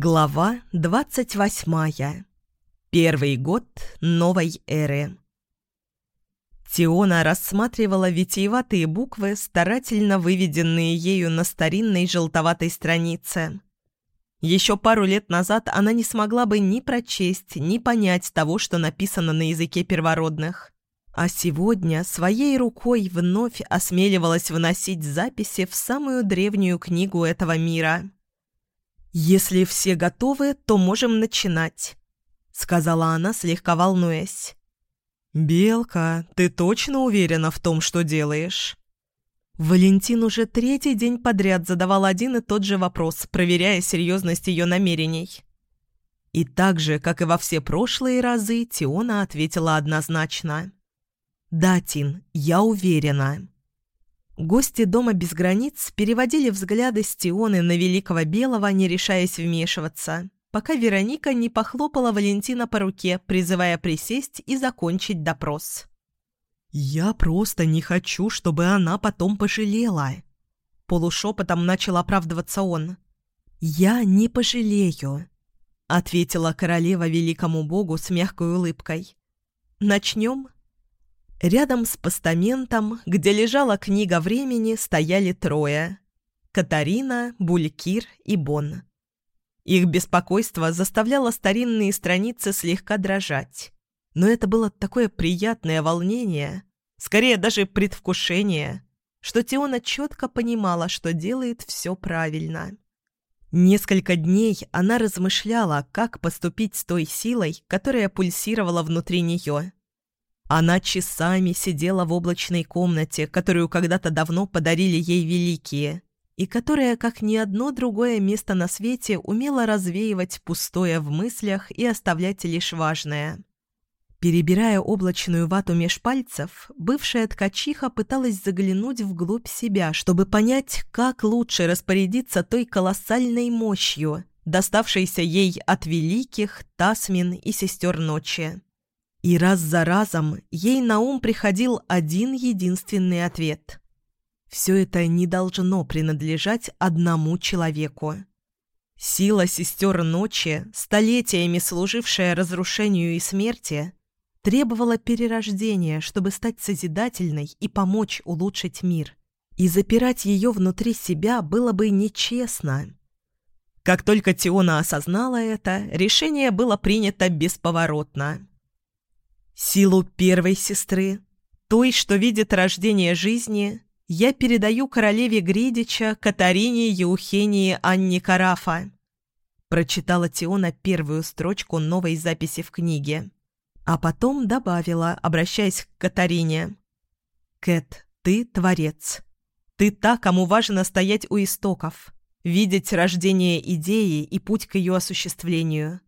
Глава двадцать восьмая. Первый год новой эры. Тиона рассматривала витиеватые буквы, старательно выведенные ею на старинной желтоватой странице. Еще пару лет назад она не смогла бы ни прочесть, ни понять того, что написано на языке первородных. А сегодня своей рукой вновь осмеливалась вносить записи в самую древнюю книгу этого мира – «Если все готовы, то можем начинать», — сказала она, слегка волнуясь. «Белка, ты точно уверена в том, что делаешь?» Валентин уже третий день подряд задавал один и тот же вопрос, проверяя серьезность ее намерений. И так же, как и во все прошлые разы, Тиона ответила однозначно. «Да, Тин, я уверена». Гости дома без границ переводили взгляды с Тионы на Великого Белого, не решаясь вмешиваться, пока Вероника не похлопала Валентина по руке, призывая присесть и закончить допрос. «Я просто не хочу, чтобы она потом пожалела», — полушепотом начал оправдываться он. «Я не пожалею», — ответила королева великому богу с мягкой улыбкой. «Начнем?» Рядом с постаментом, где лежала книга времени, стояли трое – Катарина, Булькир и Бон. Их беспокойство заставляло старинные страницы слегка дрожать. Но это было такое приятное волнение, скорее даже предвкушение, что Теона четко понимала, что делает все правильно. Несколько дней она размышляла, как поступить с той силой, которая пульсировала внутри нее – она часами сидела в облачной комнате, которую когда-то давно подарили ей великие, и которая, как ни одно другое место на свете, умела развеивать пустое в мыслях и оставлять лишь важное. Перебирая облачную вату меж пальцев, бывшая ткачиха пыталась заглянуть вглубь себя, чтобы понять, как лучше распорядиться той колоссальной мощью, доставшейся ей от великих, Тасмин и сестер ночи. И раз за разом ей на ум приходил один единственный ответ. Все это не должно принадлежать одному человеку. Сила сестер ночи, столетиями служившая разрушению и смерти, требовала перерождения, чтобы стать созидательной и помочь улучшить мир. И запирать ее внутри себя было бы нечестно. Как только Тиона осознала это, решение было принято бесповоротно. Силу первой сестры, той, что видит рождение жизни, я передаю королеве Гридича Катарине Еухении Анне Карафа. Прочитала Тиона первую строчку новой записи в книге. А потом добавила, обращаясь к Катарине. «Кэт, ты творец. Ты та, кому важно стоять у истоков, видеть рождение идеи и путь к ее осуществлению.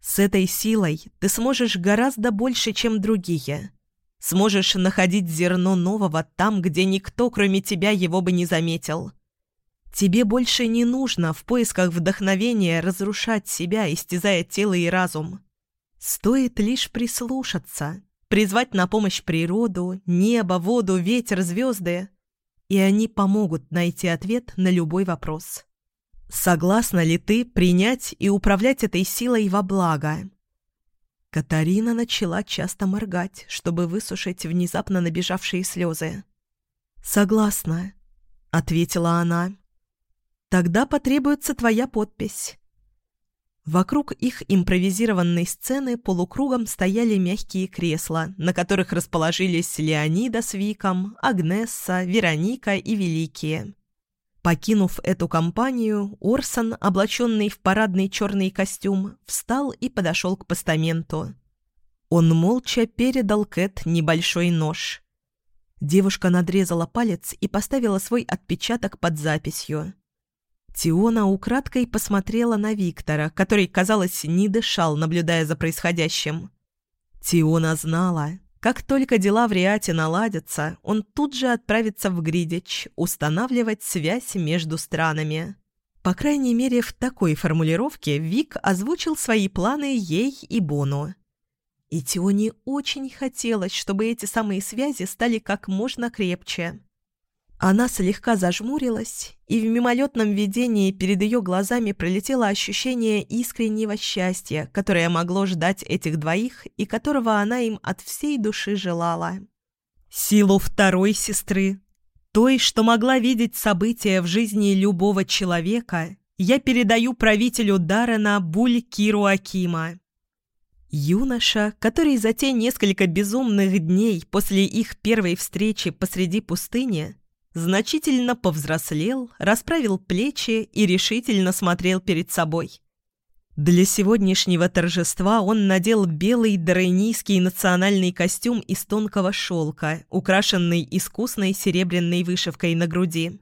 С этой силой ты сможешь гораздо больше, чем другие. Сможешь находить зерно нового там, где никто, кроме тебя, его бы не заметил. Тебе больше не нужно в поисках вдохновения разрушать себя, истязая тело и разум. Стоит лишь прислушаться, призвать на помощь природу, небо, воду, ветер, звезды, и они помогут найти ответ на любой вопрос. Согласна ли ты принять и управлять этой силой во благо?» Катарина начала часто моргать, чтобы высушить внезапно набежавшие слезы. «Согласна», — ответила она. «Тогда потребуется твоя подпись». Вокруг их импровизированной сцены полукругом стояли мягкие кресла, на которых расположились Леонида с Виком, Агнесса, Вероника и Великие. Покинув эту компанию, Орсон, облаченный в парадный черный костюм, встал и подошел к постаменту. Он молча передал Кэт небольшой нож. Девушка надрезала палец и поставила свой отпечаток под записью. Тиона украдкой посмотрела на Виктора, который, казалось, не дышал, наблюдая за происходящим. Тиона знала, как только дела в Риате наладятся, он тут же отправится в Гридич устанавливать связь между странами. По крайней мере, в такой формулировке Вик озвучил свои планы ей и Бону. И Тионе очень хотелось, чтобы эти самые связи стали как можно крепче. Она слегка зажмурилась, и в мимолетном видении перед ее глазами пролетело ощущение искреннего счастья, которое могло ждать этих двоих и которого она им от всей души желала. Силу второй сестры, той, что могла видеть события в жизни любого человека, я передаю правителю Дарена Буль Киру Акима. Юноша, который за те несколько безумных дней после их первой встречи посреди пустыни значительно повзрослел, расправил плечи и решительно смотрел перед собой. Для сегодняшнего торжества он надел белый дорейнийский национальный костюм из тонкого шелка, украшенный искусной серебряной вышивкой на груди.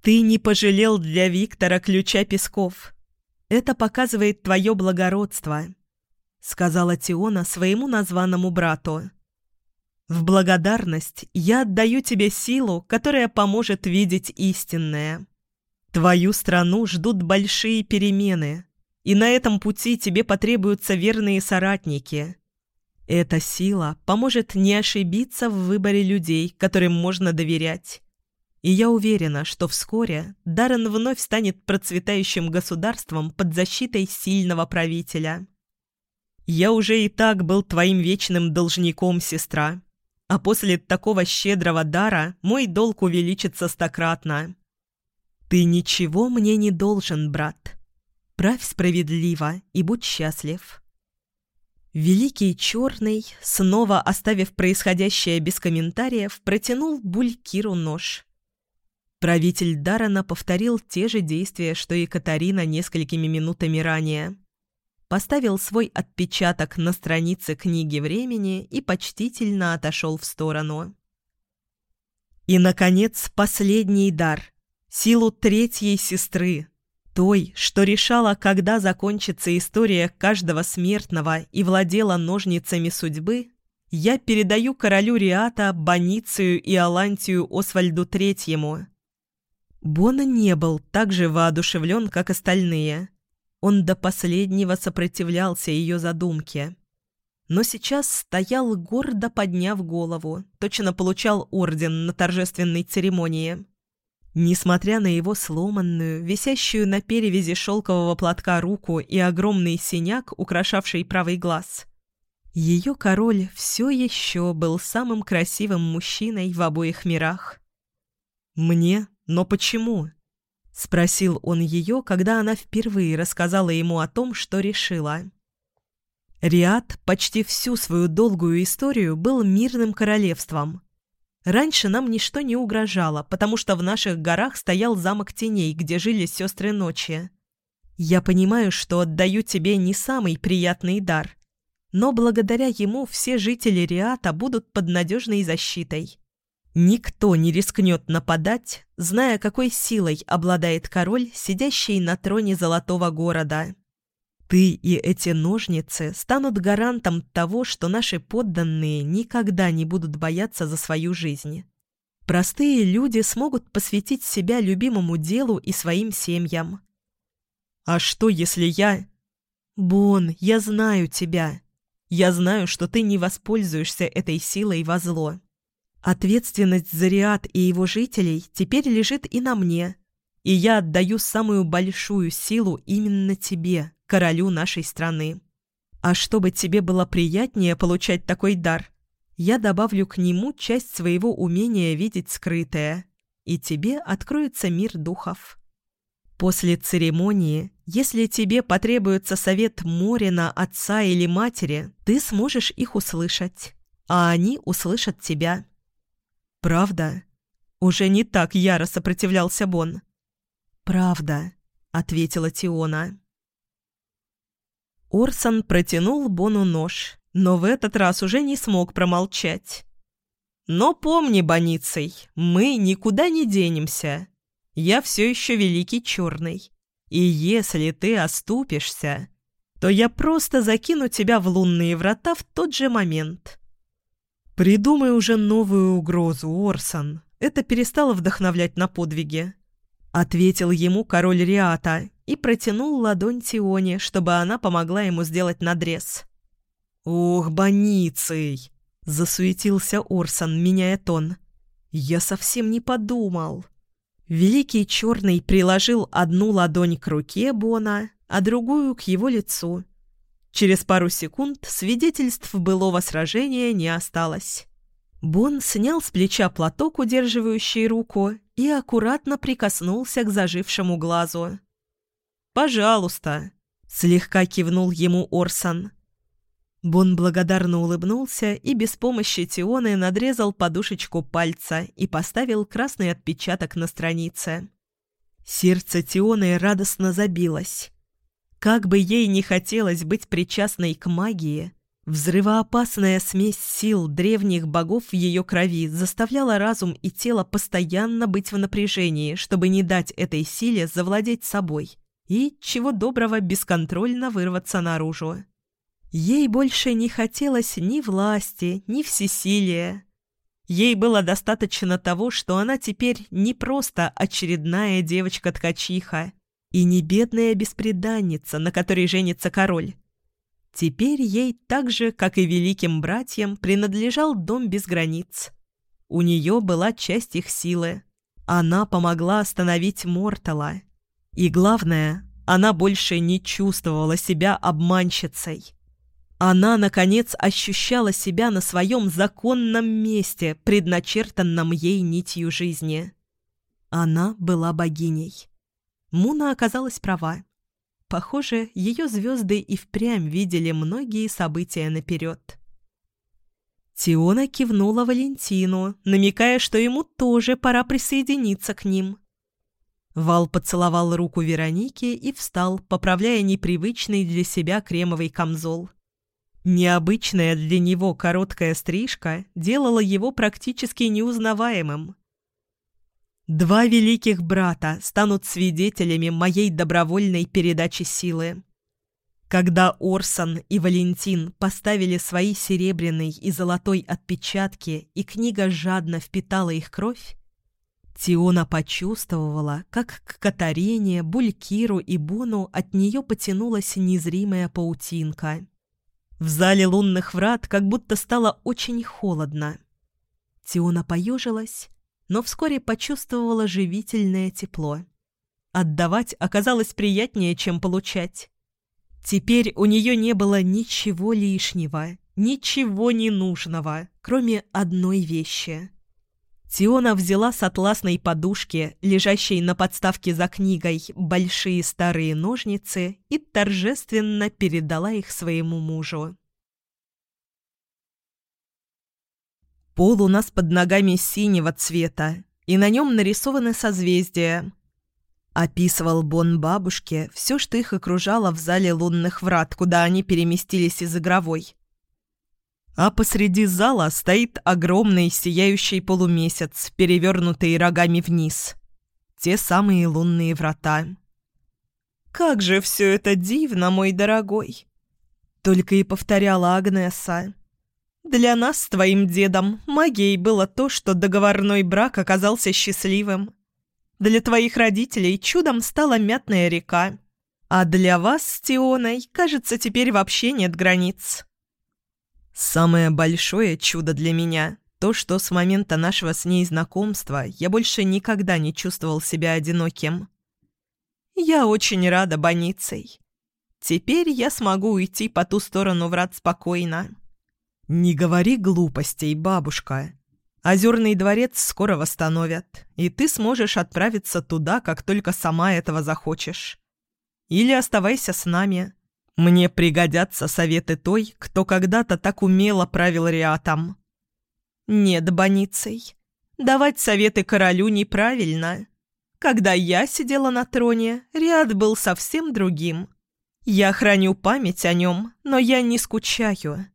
«Ты не пожалел для Виктора ключа песков. Это показывает твое благородство», — сказала Тиона своему названному брату. В благодарность я отдаю тебе силу, которая поможет видеть истинное. Твою страну ждут большие перемены, и на этом пути тебе потребуются верные соратники. Эта сила поможет не ошибиться в выборе людей, которым можно доверять. И я уверена, что вскоре Даррен вновь станет процветающим государством под защитой сильного правителя. Я уже и так был твоим вечным должником, сестра. А после такого щедрого дара мой долг увеличится стократно. Ты ничего мне не должен, брат. Правь справедливо и будь счастлив. Великий Черный, снова оставив происходящее без комментариев, протянул Булькиру нож. Правитель Дарана повторил те же действия, что и Катарина несколькими минутами ранее поставил свой отпечаток на странице книги времени и почтительно отошел в сторону. И, наконец, последний дар — силу третьей сестры, той, что решала, когда закончится история каждого смертного и владела ножницами судьбы, я передаю королю Риата, Боницию и Алантию Освальду Третьему. Бона не был так же воодушевлен, как остальные — он до последнего сопротивлялся ее задумке. Но сейчас стоял гордо подняв голову, точно получал орден на торжественной церемонии. Несмотря на его сломанную, висящую на перевязи шелкового платка руку и огромный синяк, украшавший правый глаз, ее король все еще был самым красивым мужчиной в обоих мирах. «Мне? Но почему?» — спросил он ее, когда она впервые рассказала ему о том, что решила. Риад почти всю свою долгую историю был мирным королевством. Раньше нам ничто не угрожало, потому что в наших горах стоял замок теней, где жили сестры ночи. Я понимаю, что отдаю тебе не самый приятный дар, но благодаря ему все жители Риата будут под надежной защитой. Никто не рискнет нападать, зная, какой силой обладает король, сидящий на троне золотого города. Ты и эти ножницы станут гарантом того, что наши подданные никогда не будут бояться за свою жизнь. Простые люди смогут посвятить себя любимому делу и своим семьям. А что, если я... Бон, я знаю тебя. Я знаю, что ты не воспользуешься этой силой во зло. Ответственность за Риад и его жителей теперь лежит и на мне, и я отдаю самую большую силу именно тебе, королю нашей страны. А чтобы тебе было приятнее получать такой дар, я добавлю к нему часть своего умения видеть скрытое, и тебе откроется мир духов. После церемонии, если тебе потребуется совет Морина, отца или матери, ты сможешь их услышать, а они услышат тебя. «Правда?» Уже не так яро сопротивлялся Бон. «Правда», — ответила Тиона. Орсон протянул Бону нож, но в этот раз уже не смог промолчать. «Но помни, Боницей, мы никуда не денемся. Я все еще Великий Черный. И если ты оступишься, то я просто закину тебя в лунные врата в тот же момент. «Придумай уже новую угрозу, Орсон. Это перестало вдохновлять на подвиги». Ответил ему король Риата и протянул ладонь Тионе, чтобы она помогла ему сделать надрез. «Ох, больницей!» – засуетился Орсон, меняя тон. Я совсем не подумал. Великий Черный приложил одну ладонь к руке Бона, а другую к его лицу. Через пару секунд свидетельств былого сражения не осталось. Бон снял с плеча платок, удерживающий руку, и аккуратно прикоснулся к зажившему глазу. «Пожалуйста», — слегка кивнул ему Орсон. Бон благодарно улыбнулся и без помощи Тионы надрезал подушечку пальца и поставил красный отпечаток на странице. Сердце Тионы радостно забилось. Как бы ей не хотелось быть причастной к магии, взрывоопасная смесь сил древних богов в ее крови заставляла разум и тело постоянно быть в напряжении, чтобы не дать этой силе завладеть собой и, чего доброго, бесконтрольно вырваться наружу. Ей больше не хотелось ни власти, ни всесилия. Ей было достаточно того, что она теперь не просто очередная девочка-ткачиха и не бедная беспреданница, на которой женится король. Теперь ей так же, как и великим братьям, принадлежал дом без границ. У нее была часть их силы. Она помогла остановить Мортала. И главное, она больше не чувствовала себя обманщицей. Она, наконец, ощущала себя на своем законном месте, предначертанном ей нитью жизни. Она была богиней. Муна оказалась права. Похоже, ее звезды и впрямь видели многие события наперед. Тиона кивнула Валентину, намекая, что ему тоже пора присоединиться к ним. Вал поцеловал руку Вероники и встал, поправляя непривычный для себя кремовый камзол. Необычная для него короткая стрижка делала его практически неузнаваемым. Два великих брата станут свидетелями моей добровольной передачи силы. Когда Орсон и Валентин поставили свои серебряный и золотой отпечатки, и книга жадно впитала их кровь, Тиона почувствовала, как к Катарине, Булькиру и Бону от нее потянулась незримая паутинка. В зале лунных врат как будто стало очень холодно. Тиона поежилась, но вскоре почувствовала живительное тепло. Отдавать оказалось приятнее, чем получать. Теперь у нее не было ничего лишнего, ничего ненужного, кроме одной вещи — Тиона взяла с атласной подушки, лежащей на подставке за книгой, большие старые ножницы и торжественно передала их своему мужу. Пол у нас под ногами синего цвета, и на нем нарисованы созвездия. Описывал Бон бабушке все, что их окружало в зале лунных врат, куда они переместились из игровой а посреди зала стоит огромный сияющий полумесяц, перевернутый рогами вниз. Те самые лунные врата. «Как же все это дивно, мой дорогой!» Только и повторяла Агнеса. «Для нас с твоим дедом магией было то, что договорной брак оказался счастливым. Для твоих родителей чудом стала мятная река. А для вас с Тионой, кажется, теперь вообще нет границ». Самое большое чудо для меня – то, что с момента нашего с ней знакомства я больше никогда не чувствовал себя одиноким. Я очень рада Боницей. Теперь я смогу уйти по ту сторону врат спокойно. Не говори глупостей, бабушка. Озерный дворец скоро восстановят, и ты сможешь отправиться туда, как только сама этого захочешь. Или оставайся с нами. Мне пригодятся советы той, кто когда-то так умело правил Риатом. Нет, Боницей, давать советы королю неправильно. Когда я сидела на троне, Риат был совсем другим. Я храню память о нем, но я не скучаю.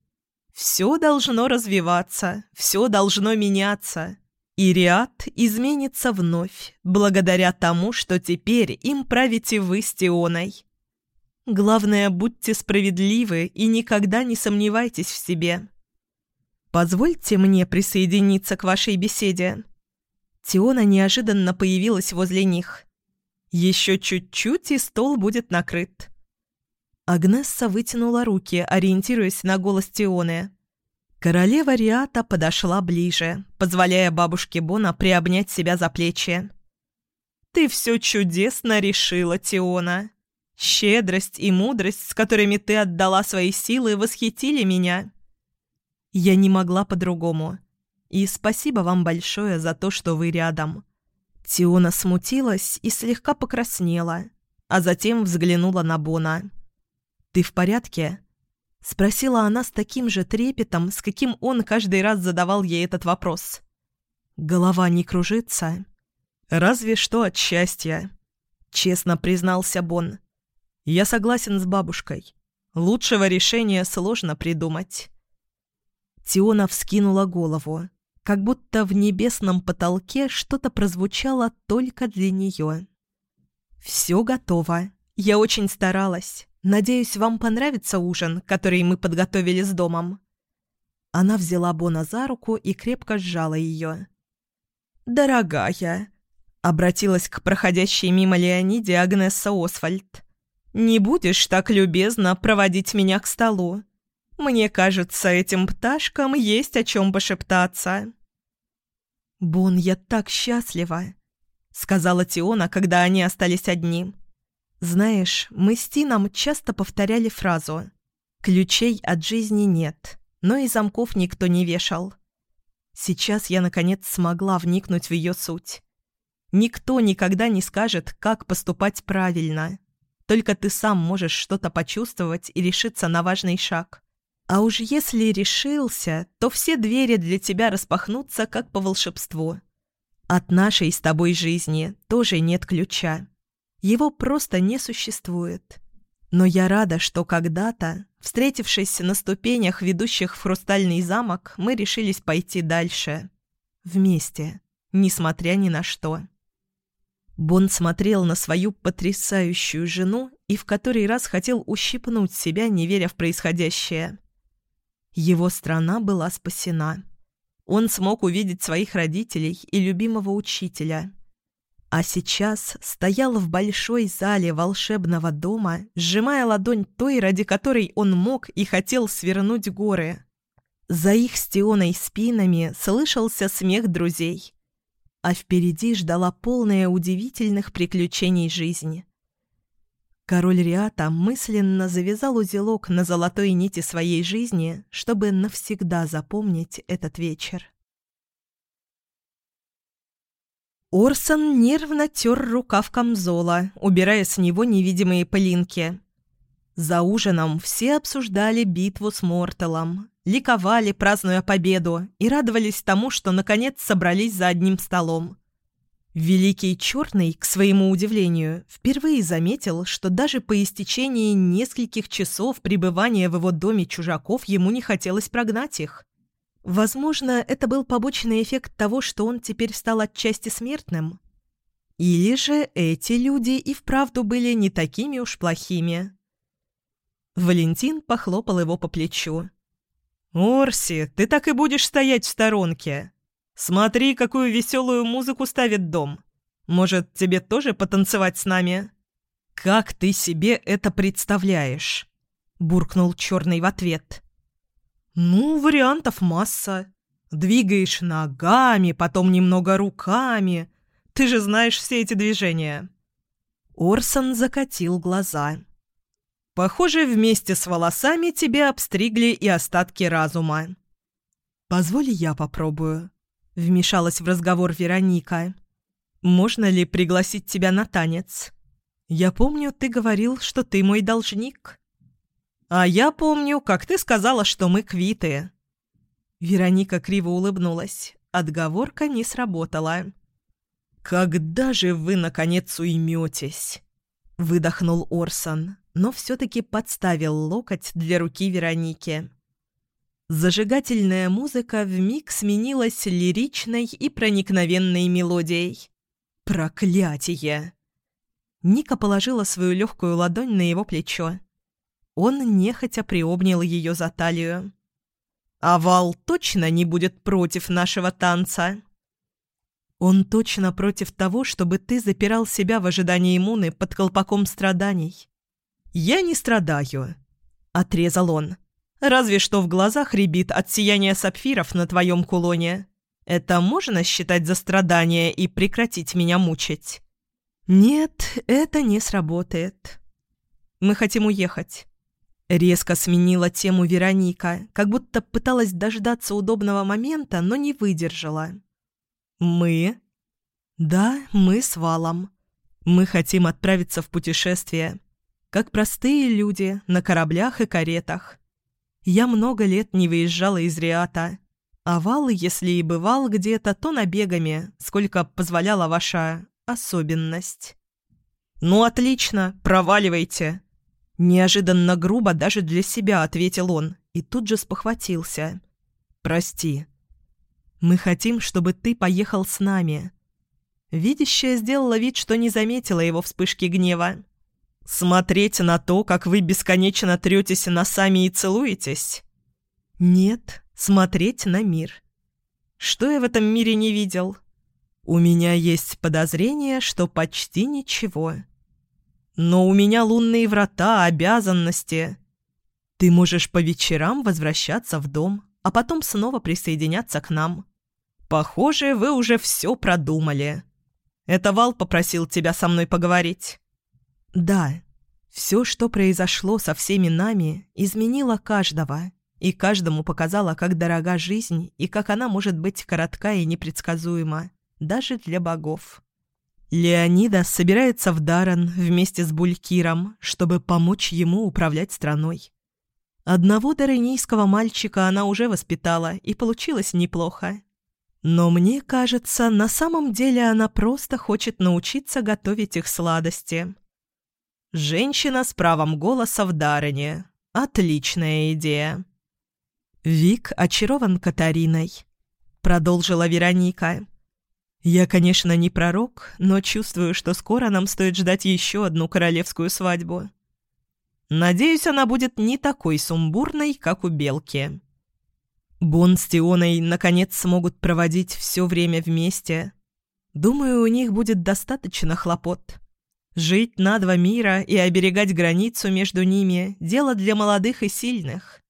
Все должно развиваться, все должно меняться. И Риат изменится вновь, благодаря тому, что теперь им правите вы с Тионой. Главное, будьте справедливы и никогда не сомневайтесь в себе. Позвольте мне присоединиться к вашей беседе». Тиона неожиданно появилась возле них. «Еще чуть-чуть, и стол будет накрыт». Агнесса вытянула руки, ориентируясь на голос Тионы. Королева Риата подошла ближе, позволяя бабушке Бона приобнять себя за плечи. «Ты все чудесно решила, Тиона. Щедрость и мудрость, с которыми ты отдала свои силы, восхитили меня. Я не могла по-другому. И спасибо вам большое за то, что вы рядом». Тиона смутилась и слегка покраснела, а затем взглянула на Бона. «Ты в порядке?» — спросила она с таким же трепетом, с каким он каждый раз задавал ей этот вопрос. «Голова не кружится?» «Разве что от счастья», — честно признался Бон. «Я согласен с бабушкой. Лучшего решения сложно придумать». Тиона вскинула голову, как будто в небесном потолке что-то прозвучало только для нее. «Все готово. Я очень старалась. Надеюсь, вам понравится ужин, который мы подготовили с домом». Она взяла Бона за руку и крепко сжала ее. «Дорогая», — обратилась к проходящей мимо Леониде Агнесса Освальд, «не будешь так любезно проводить меня к столу? Мне кажется, этим пташкам есть о чем пошептаться». «Бон, я так счастлива», — сказала Тиона, когда они остались одни. Знаешь, мы с Тином часто повторяли фразу «Ключей от жизни нет, но и замков никто не вешал». Сейчас я, наконец, смогла вникнуть в ее суть. Никто никогда не скажет, как поступать правильно. Только ты сам можешь что-то почувствовать и решиться на важный шаг. А уж если решился, то все двери для тебя распахнутся, как по волшебству. От нашей с тобой жизни тоже нет ключа. Его просто не существует. Но я рада, что когда-то, встретившись на ступенях, ведущих в Хрустальный замок, мы решились пойти дальше. Вместе, несмотря ни на что. Бон смотрел на свою потрясающую жену и в который раз хотел ущипнуть себя, не веря в происходящее. Его страна была спасена. Он смог увидеть своих родителей и любимого учителя – а сейчас стоял в большой зале волшебного дома, сжимая ладонь той, ради которой он мог и хотел свернуть горы. За их стеной спинами слышался смех друзей. А впереди ждала полная удивительных приключений жизни. Король Риата мысленно завязал узелок на золотой нити своей жизни, чтобы навсегда запомнить этот вечер. Орсон нервно тер рукав камзола, убирая с него невидимые пылинки. За ужином все обсуждали битву с Мортелом, ликовали, празднуя победу, и радовались тому, что наконец собрались за одним столом. Великий Черный, к своему удивлению, впервые заметил, что даже по истечении нескольких часов пребывания в его доме чужаков ему не хотелось прогнать их. Возможно, это был побочный эффект того, что он теперь стал отчасти смертным. Или же эти люди и вправду были не такими уж плохими. Валентин похлопал его по плечу. «Орси, ты так и будешь стоять в сторонке. Смотри, какую веселую музыку ставит дом. Может, тебе тоже потанцевать с нами?» «Как ты себе это представляешь?» – буркнул Черный в ответ. «Ну, вариантов масса. Двигаешь ногами, потом немного руками. Ты же знаешь все эти движения». Орсон закатил глаза. «Похоже, вместе с волосами тебе обстригли и остатки разума». «Позволь я попробую», — вмешалась в разговор Вероника. «Можно ли пригласить тебя на танец? Я помню, ты говорил, что ты мой должник». «А я помню, как ты сказала, что мы квиты». Вероника криво улыбнулась. Отговорка не сработала. «Когда же вы, наконец, уйметесь?» Выдохнул Орсон, но все-таки подставил локоть для руки Вероники. Зажигательная музыка вмиг сменилась лиричной и проникновенной мелодией. «Проклятие!» Ника положила свою легкую ладонь на его плечо. Он нехотя приобнял ее за талию. «Овал точно не будет против нашего танца?» «Он точно против того, чтобы ты запирал себя в ожидании Муны под колпаком страданий». «Я не страдаю», — отрезал он. Разве что в глазах рябит от сияния сапфиров на твоем кулоне. Это можно считать за страдание и прекратить меня мучить? Нет, это не сработает. Мы хотим уехать. Резко сменила тему Вероника, как будто пыталась дождаться удобного момента, но не выдержала. «Мы?» «Да, мы с Валом. Мы хотим отправиться в путешествие. Как простые люди, на кораблях и каретах. Я много лет не выезжала из Риата. А Вал, если и бывал где-то, то набегами, сколько позволяла ваша особенность». «Ну, отлично, проваливайте!» Неожиданно грубо даже для себя ответил он и тут же спохватился. «Прости. Мы хотим, чтобы ты поехал с нами». Видящая сделала вид, что не заметила его вспышки гнева. «Смотреть на то, как вы бесконечно третесь носами и целуетесь?» «Нет, смотреть на мир. Что я в этом мире не видел?» «У меня есть подозрение, что почти ничего». Но у меня лунные врата, обязанности. Ты можешь по вечерам возвращаться в дом, а потом снова присоединяться к нам. Похоже, вы уже все продумали. Это Вал попросил тебя со мной поговорить. Да, все, что произошло со всеми нами, изменило каждого, и каждому показало, как дорога жизнь и как она может быть коротка и непредсказуема, даже для богов. Леонида собирается в Даран вместе с Булькиром, чтобы помочь ему управлять страной. Одного даренийского мальчика она уже воспитала, и получилось неплохо. Но мне кажется, на самом деле она просто хочет научиться готовить их сладости. Женщина с правом голоса в Дарене. Отличная идея. Вик очарован Катариной. Продолжила Вероника. Я, конечно, не пророк, но чувствую, что скоро нам стоит ждать еще одну королевскую свадьбу. Надеюсь, она будет не такой сумбурной, как у Белки. Бон с Тионой наконец смогут проводить все время вместе. Думаю, у них будет достаточно хлопот. Жить на два мира и оберегать границу между ними – дело для молодых и сильных.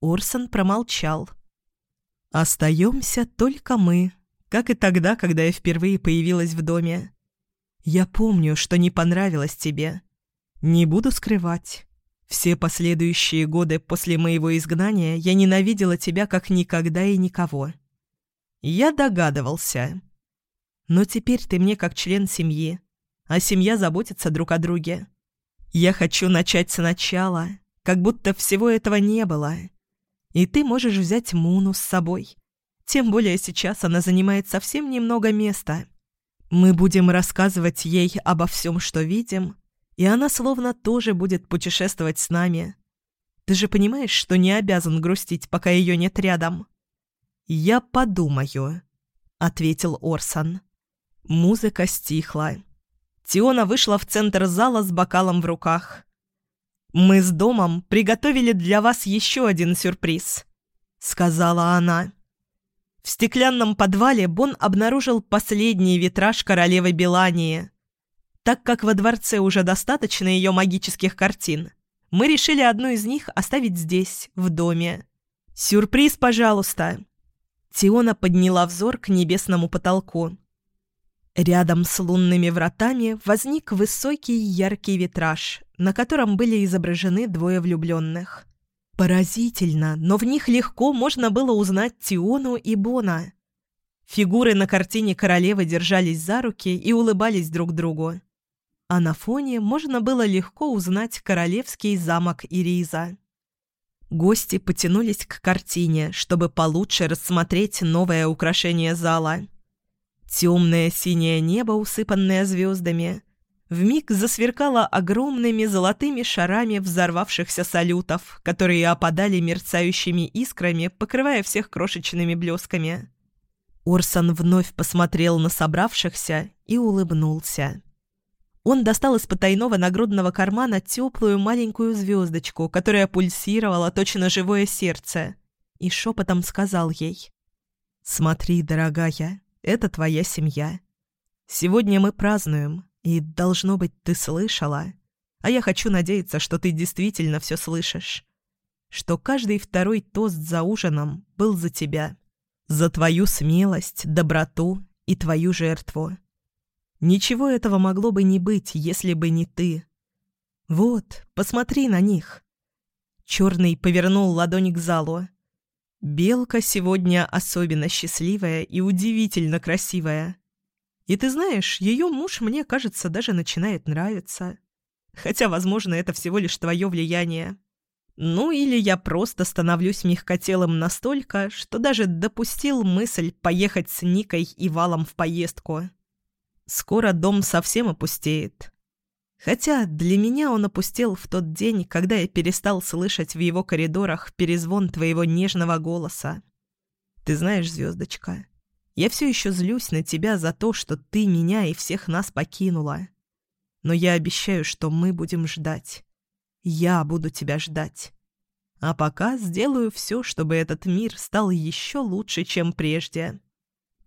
Орсон промолчал. «Остаемся только мы», как и тогда, когда я впервые появилась в доме. Я помню, что не понравилось тебе. Не буду скрывать. Все последующие годы после моего изгнания я ненавидела тебя как никогда и никого. Я догадывался. Но теперь ты мне как член семьи, а семья заботится друг о друге. Я хочу начать сначала, как будто всего этого не было. И ты можешь взять Муну с собой. Тем более сейчас она занимает совсем немного места. Мы будем рассказывать ей обо всем, что видим, и она словно тоже будет путешествовать с нами. Ты же понимаешь, что не обязан грустить, пока ее нет рядом?» «Я подумаю», — ответил Орсон. Музыка стихла. Тиона вышла в центр зала с бокалом в руках. «Мы с домом приготовили для вас еще один сюрприз», — сказала она. В стеклянном подвале Бон обнаружил последний витраж королевы Белании. Так как во дворце уже достаточно ее магических картин, мы решили одну из них оставить здесь, в доме. «Сюрприз, пожалуйста!» Тиона подняла взор к небесному потолку. Рядом с лунными вратами возник высокий яркий витраж, на котором были изображены двое влюбленных. Поразительно, но в них легко можно было узнать Тиону и Бона. Фигуры на картине королевы держались за руки и улыбались друг другу. А на фоне можно было легко узнать королевский замок Ириза. Гости потянулись к картине, чтобы получше рассмотреть новое украшение зала. Темное синее небо, усыпанное звездами – вмиг засверкала огромными золотыми шарами взорвавшихся салютов, которые опадали мерцающими искрами, покрывая всех крошечными блесками. Орсон вновь посмотрел на собравшихся и улыбнулся. Он достал из потайного нагрудного кармана теплую маленькую звездочку, которая пульсировала точно живое сердце, и шепотом сказал ей «Смотри, дорогая, это твоя семья. Сегодня мы празднуем, и, должно быть, ты слышала. А я хочу надеяться, что ты действительно все слышишь. что каждый второй тост за ужином был за тебя, за твою смелость, доброту и твою жертву. Ничего этого могло бы не быть, если бы не ты. Вот, посмотри на них. Черный повернул ладонь к залу. Белка сегодня особенно счастливая и удивительно красивая. И ты знаешь, ее муж, мне кажется, даже начинает нравиться. Хотя, возможно, это всего лишь твое влияние. Ну или я просто становлюсь мягкотелым настолько, что даже допустил мысль поехать с Никой и Валом в поездку. Скоро дом совсем опустеет. Хотя для меня он опустел в тот день, когда я перестал слышать в его коридорах перезвон твоего нежного голоса. Ты знаешь, звездочка, я все еще злюсь на тебя за то, что ты меня и всех нас покинула. Но я обещаю, что мы будем ждать. Я буду тебя ждать. А пока сделаю все, чтобы этот мир стал еще лучше, чем прежде.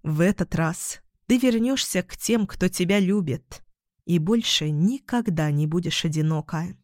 В этот раз ты вернешься к тем, кто тебя любит, и больше никогда не будешь одинока.